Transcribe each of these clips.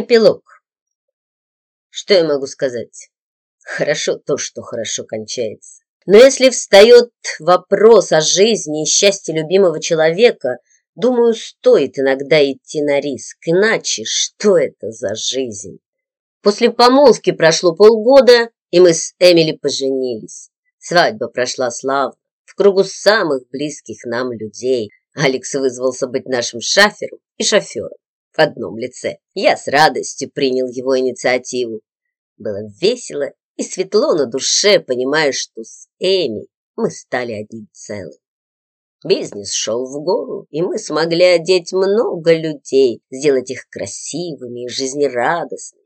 Эпилог. Что я могу сказать? Хорошо то, что хорошо кончается. Но если встает вопрос о жизни и счастье любимого человека, думаю, стоит иногда идти на риск. Иначе что это за жизнь? После помолвки прошло полгода, и мы с Эмили поженились. Свадьба прошла славно, в кругу самых близких нам людей. Алекс вызвался быть нашим шафером и шофером в одном лице. Я с радостью принял его инициативу. Было весело и светло на душе, понимая, что с Эми мы стали одним целым. Бизнес шел в гору, и мы смогли одеть много людей, сделать их красивыми и жизнерадостными.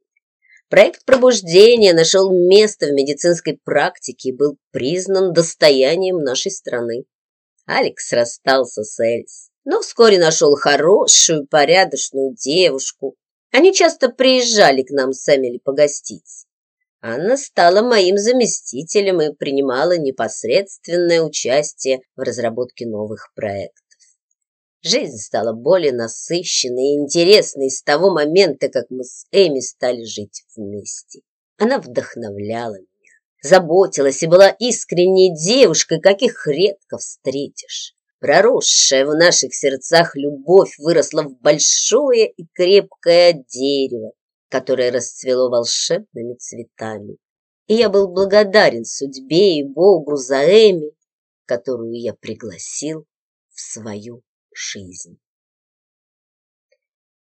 Проект пробуждения нашел место в медицинской практике и был признан достоянием нашей страны. Алекс расстался с Эльс но вскоре нашел хорошую, порядочную девушку. Они часто приезжали к нам с Эмили погостить. Анна стала моим заместителем и принимала непосредственное участие в разработке новых проектов. Жизнь стала более насыщенной и интересной с того момента, как мы с Эми стали жить вместе. Она вдохновляла меня, заботилась и была искренней девушкой, каких редко встретишь. Проросшая в наших сердцах любовь выросла в большое и крепкое дерево, которое расцвело волшебными цветами. И я был благодарен судьбе и Богу за Эми, которую я пригласил в свою жизнь.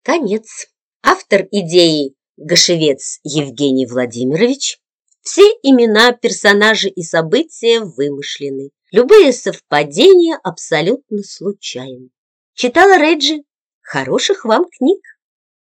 Конец. Автор идеи Гашевец Евгений Владимирович. Все имена, персонажи и события вымышлены. Любые совпадения абсолютно случайны. Читала Реджи. Хороших вам книг!